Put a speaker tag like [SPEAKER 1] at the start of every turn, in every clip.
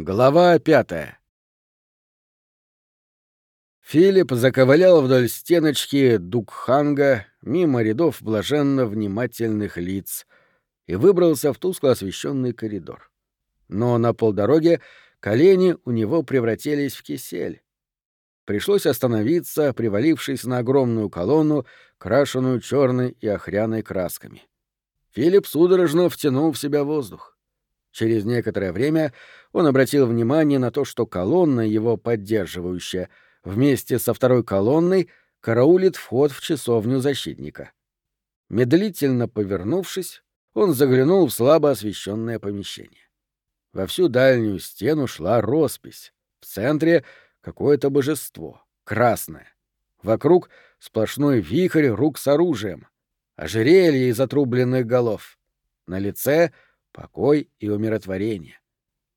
[SPEAKER 1] Глава пятая Филипп заковылял вдоль стеночки Дукханга мимо рядов блаженно внимательных лиц и выбрался в тускло освещенный коридор. Но на полдороге колени у него превратились в кисель. Пришлось остановиться, привалившись на огромную колонну, крашенную черной и охряной красками. Филипп судорожно втянул в себя воздух. Через некоторое время он обратил внимание на то, что колонна, его поддерживающая, вместе со второй колонной караулит вход в часовню защитника. Медлительно повернувшись, он заглянул в слабо освещенное помещение. Во всю дальнюю стену шла роспись. В центре — какое-то божество, красное. Вокруг — сплошной вихрь рук с оружием, ожерелье из отрубленных голов. На лице — покой и умиротворение.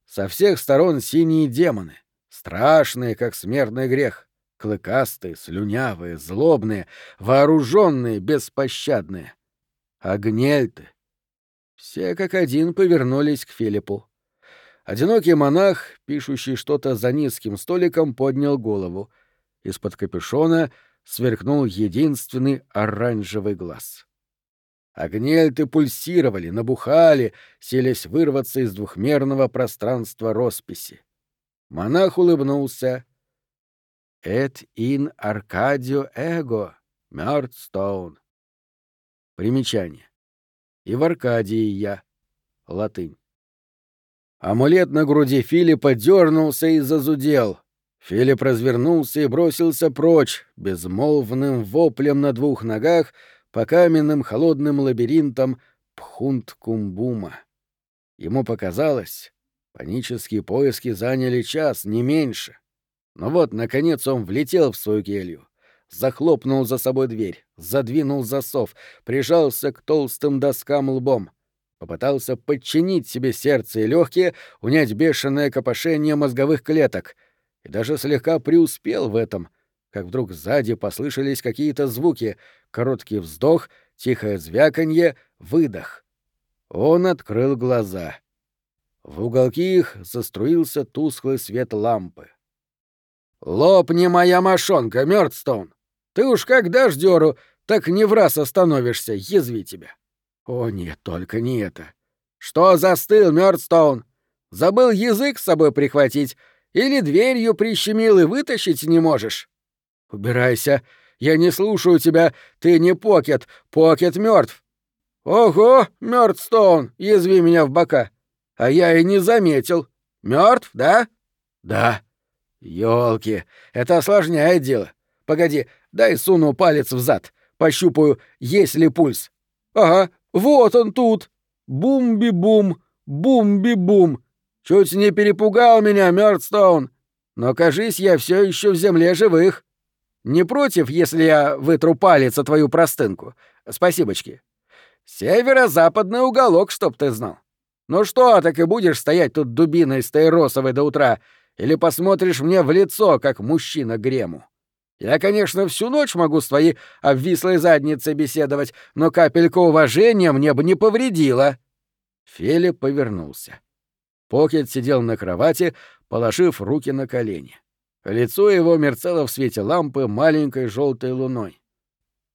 [SPEAKER 1] Со всех сторон синие демоны, страшные, как смертный грех, клыкастые, слюнявые, злобные, вооруженные, беспощадные. Агнельты. Все как один повернулись к Филиппу. Одинокий монах, пишущий что-то за низким столиком, поднял голову. Из-под капюшона сверкнул единственный оранжевый глаз. Огнельты пульсировали, набухали, селись вырваться из двухмерного пространства росписи. Монах улыбнулся. «Эт ин Аркадио эго, Мёрдстоун». Примечание. И в Аркадии я. Латынь. Амулет на груди Филиппа дернулся и зазудел. Филипп развернулся и бросился прочь, безмолвным воплем на двух ногах — по каменным холодным лабиринтам Пхунт-Кумбума. Ему показалось, панические поиски заняли час, не меньше. Но вот, наконец, он влетел в свою келью, захлопнул за собой дверь, задвинул засов, прижался к толстым доскам лбом, попытался подчинить себе сердце и легкие, унять бешеное копошение мозговых клеток, и даже слегка преуспел в этом — как вдруг сзади послышались какие-то звуки, короткий вздох, тихое звяканье, выдох. Он открыл глаза. В уголки их заструился тусклый свет лампы. «Лопни моя мошонка, Мёрдстоун! Ты уж как дашь дёру, так не в раз остановишься, язви тебя!» «О нет, только не это!» «Что застыл, Мёрдстоун? Забыл язык с собой прихватить или дверью прищемил и вытащить не можешь?» «Убирайся! Я не слушаю тебя! Ты не Покет! Покет мертв. «Ого, Мёрдстоун, язви меня в бока! А я и не заметил! Мертв, да?» «Да». «Ёлки, это осложняет дело. Погоди, дай суну палец в зад, пощупаю, есть ли пульс. Ага, вот он тут! Бумби-бум, бумби-бум! Чуть не перепугал меня, Мёрдстоун! Но, кажись, я все еще в земле живых!» Не против, если я вытру палец о твою простынку? Спасибочки. Северо-западный уголок, чтоб ты знал. Ну что, так и будешь стоять тут дубиной стаиросовой до утра, или посмотришь мне в лицо, как мужчина грему? Я, конечно, всю ночь могу с твоей обвислой задницей беседовать, но капелька уважения мне бы не повредила. Филипп повернулся. Покет сидел на кровати, положив руки на колени. Лицо его мерцало в свете лампы маленькой желтой луной.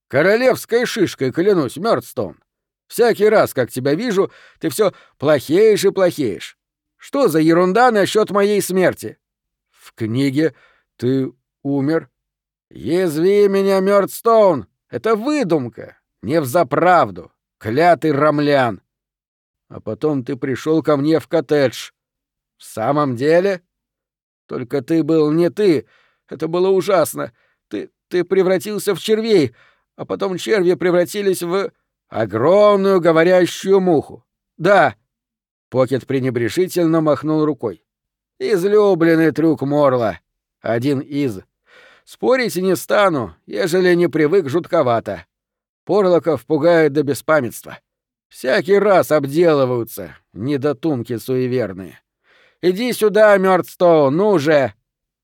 [SPEAKER 1] «Королевской шишкой, клянусь, Мёрдстоун! Всякий раз, как тебя вижу, ты все плохеешь и плохеешь. Что за ерунда насчет моей смерти?» «В книге ты умер?» «Язви меня, Мёрдстоун! Это выдумка! Не взаправду! Клятый рамлян!» «А потом ты пришел ко мне в коттедж». «В самом деле?» Только ты был не ты. Это было ужасно. Ты, ты превратился в червей, а потом черви превратились в огромную говорящую муху. Да. Покет пренебрежительно махнул рукой. Излюбленный трюк Морла. Один из. Спорить не стану, ежели не привык жутковато. Порлоков пугает до беспамятства. Всякий раз обделываются, недотумки суеверные. Иди сюда, Мёрдстоун, ну же!»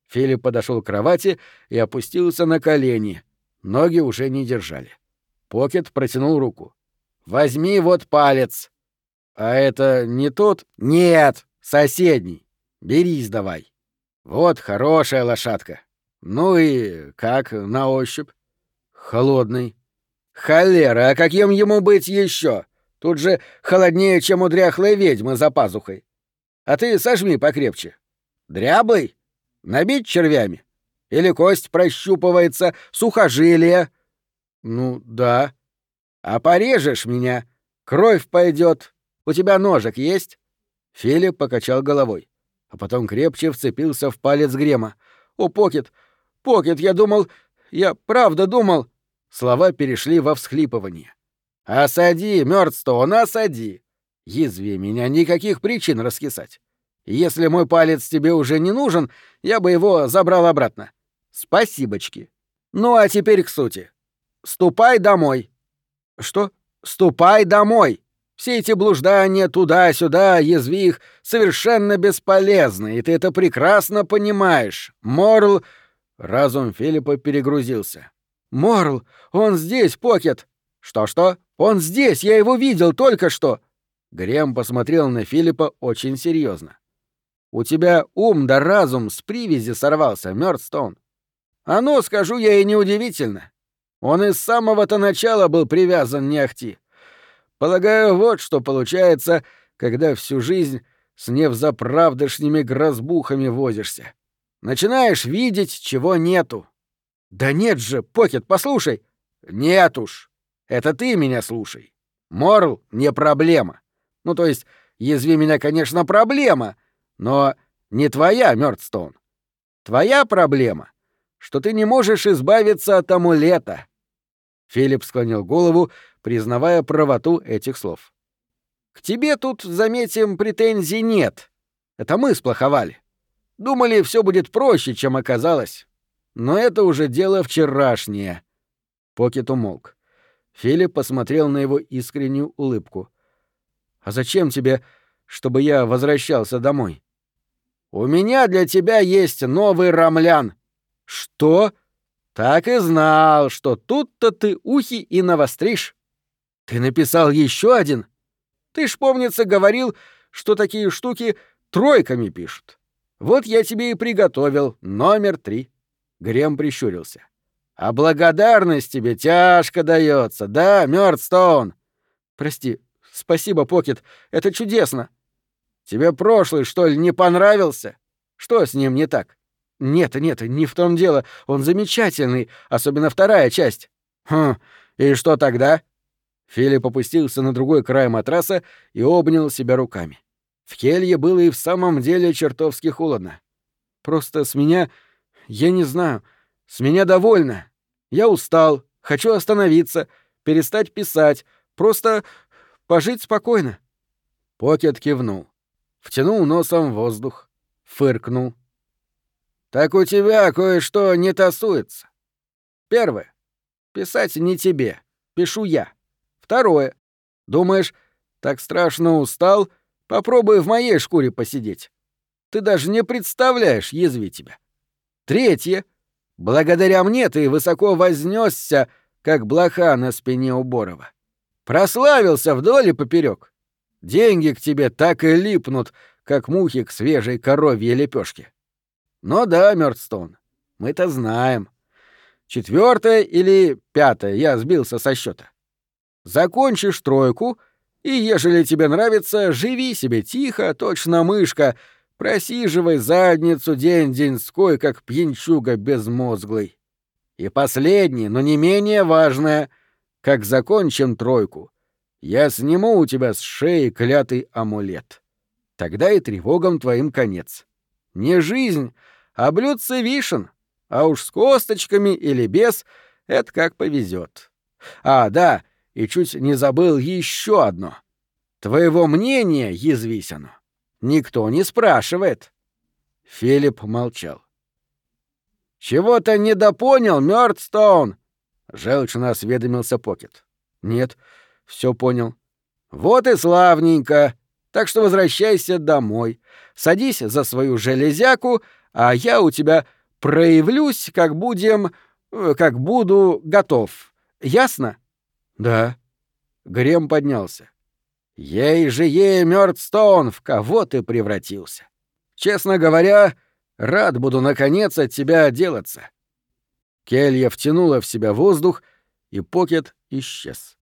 [SPEAKER 1] Филипп подошел к кровати и опустился на колени. Ноги уже не держали. Покет протянул руку. «Возьми вот палец». «А это не тот?» «Нет, соседний. Берись давай. Вот хорошая лошадка. Ну и как на ощупь? Холодный. Холера, а каким ему быть еще? Тут же холоднее, чем у дряхлой ведьмы за пазухой. А ты сожми покрепче. Дряблый? Набить червями? Или кость прощупывается, сухожилие? Ну, да. А порежешь меня, кровь пойдет. У тебя ножик есть? Филипп покачал головой, а потом крепче вцепился в палец Грема. О, Покет! Покет, я думал... Я правда думал... Слова перешли во всхлипывание. «Осади, Мёрдстоун, осади! Язви меня, никаких причин раскисать. Если мой палец тебе уже не нужен, я бы его забрал обратно. Спасибочки. Ну а теперь к сути. Ступай домой. Что? Ступай домой. Все эти блуждания туда-сюда, язви их, совершенно бесполезны, и ты это прекрасно понимаешь. Морл... Разум Филиппа перегрузился. «Морл, он здесь, Покет!» «Что-что? Он здесь, я его видел только что!» Грем посмотрел на Филиппа очень серьезно. «У тебя ум да разум с привязи сорвался, Мёрдстоун. А ну, скажу я, и неудивительно. Он из самого-то начала был привязан не ахти. Полагаю, вот что получается, когда всю жизнь с невзаправдышними грозбухами возишься. Начинаешь видеть, чего нету. Да нет же, Покет, послушай. Нет уж. Это ты меня слушай. Морл не проблема. Ну, то есть, язви меня, конечно, проблема, но не твоя, Мёрдстоун. Твоя проблема что ты не можешь избавиться от амулета. Филипп склонил голову, признавая правоту этих слов. К тебе тут, заметим, претензий нет. Это мы сплоховали. Думали, все будет проще, чем оказалось. Но это уже дело вчерашнее. Покет умолк. Филипп посмотрел на его искреннюю улыбку. «А зачем тебе, чтобы я возвращался домой?» «У меня для тебя есть новый рамлян», «Что?» «Так и знал, что тут-то ты ухи и навостришь. Ты написал еще один? Ты ж, помнится, говорил, что такие штуки тройками пишут. Вот я тебе и приготовил номер три». Грем прищурился. «А благодарность тебе тяжко дается, да, Мёрдстоун?» «Прости, спасибо, Покет, это чудесно». «Тебе прошлый, что ли, не понравился? Что с ним не так?» «Нет, нет, не в том дело. Он замечательный, особенно вторая часть». «Хм, и что тогда?» Филипп опустился на другой край матраса и обнял себя руками. В келье было и в самом деле чертовски холодно. «Просто с меня... Я не знаю. С меня довольно. Я устал, хочу остановиться, перестать писать, просто пожить спокойно». Покет кивнул. Втянул носом воздух, фыркнул, так у тебя кое-что не тасуется. Первое. Писать не тебе. Пишу я. Второе. Думаешь, так страшно устал? Попробуй в моей шкуре посидеть. Ты даже не представляешь, язви тебя. Третье. Благодаря мне ты высоко вознесся, как блоха на спине у Борова. Прославился вдоль и поперек. Деньги к тебе так и липнут, как мухи к свежей коровьей лепешке. Но да, Мёрдстоун, мы-то знаем. Четвертое или пятое, я сбился со счета. Закончишь тройку, и, ежели тебе нравится, живи себе тихо, точно мышка, просиживай задницу день-деньской, как пьянчуга безмозглый. И последнее, но не менее важное, как закончим тройку, я сниму у тебя с шеи клятый амулет. Тогда и тревогам твоим конец. Не жизнь, а блюдце вишен, а уж с косточками или без — это как повезет. А, да, и чуть не забыл еще одно. Твоего мнения, язвись оно, никто не спрашивает. Филипп молчал. «Чего-то недопонял, Мёрдстоун?» — желчно осведомился Покет. «Нет, все понял». «Вот и славненько. Так что возвращайся домой. Садись за свою железяку, а я у тебя проявлюсь, как будем... Э, как буду готов. Ясно? Да. Грем поднялся. Ей же ей, Мёрдстоун, в кого ты превратился? Честно говоря, рад буду наконец от тебя отделаться». Келья втянула в себя воздух, и Покет исчез.